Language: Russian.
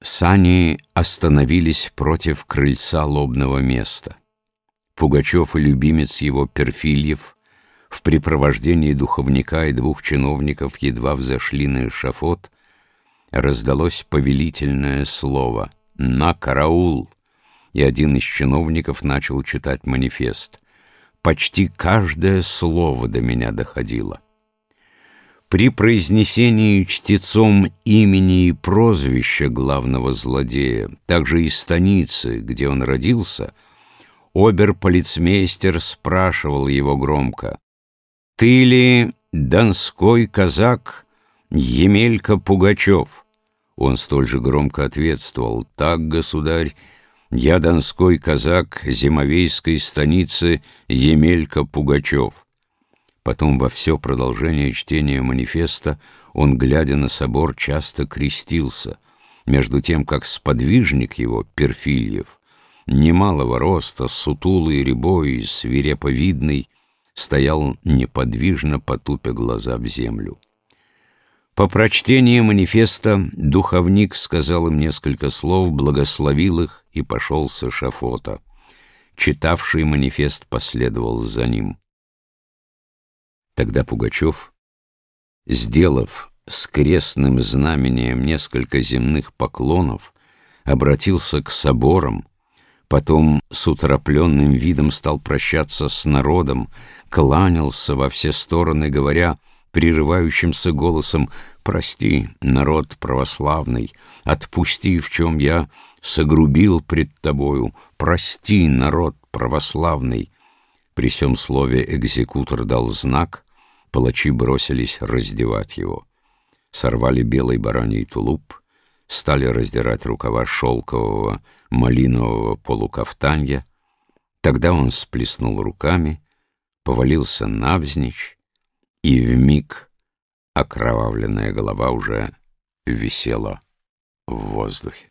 Сани остановились против крыльца лобного места. Пугачев и любимец его Перфильев в припровождении духовника и двух чиновников едва взошли на эшафот, раздалось повелительное слово «На караул!» и один из чиновников начал читать манифест. Почти каждое слово до меня доходило. При произнесении чтецом имени и прозвища главного злодея, также и станицы, где он родился, обер-полицмейстер спрашивал его громко, «Ты ли донской казак Емелька Пугачев?» Он столь же громко ответствовал, «Так, государь, я донской казак зимовейской станицы Емелька Пугачев». Потом во все продолжение чтения манифеста он, глядя на собор, часто крестился, между тем как сподвижник его, Перфильев, немалого роста, сутулый, рябой и свиреповидный, стоял неподвижно, потупя глаза в землю. По прочтении манифеста духовник сказал им несколько слов, благословил их и пошел с эшафота. Читавший манифест последовал за ним. Тогда Пугачев, сделав с крестным знамением несколько земных поклонов, обратился к соборам, потом с утропленным видом стал прощаться с народом, кланялся во все стороны, говоря прерывающимся голосом «Прости, народ православный, отпусти, в чем я согрубил пред тобою, прости, народ православный». При сем слове экзекутор дал знак, Палачи бросились раздевать его. Сорвали белый бараний тулуп, стали раздирать рукава шелкового малинового полукафтанья. Тогда он сплеснул руками, повалился навзничь, и вмиг окровавленная голова уже висела в воздухе.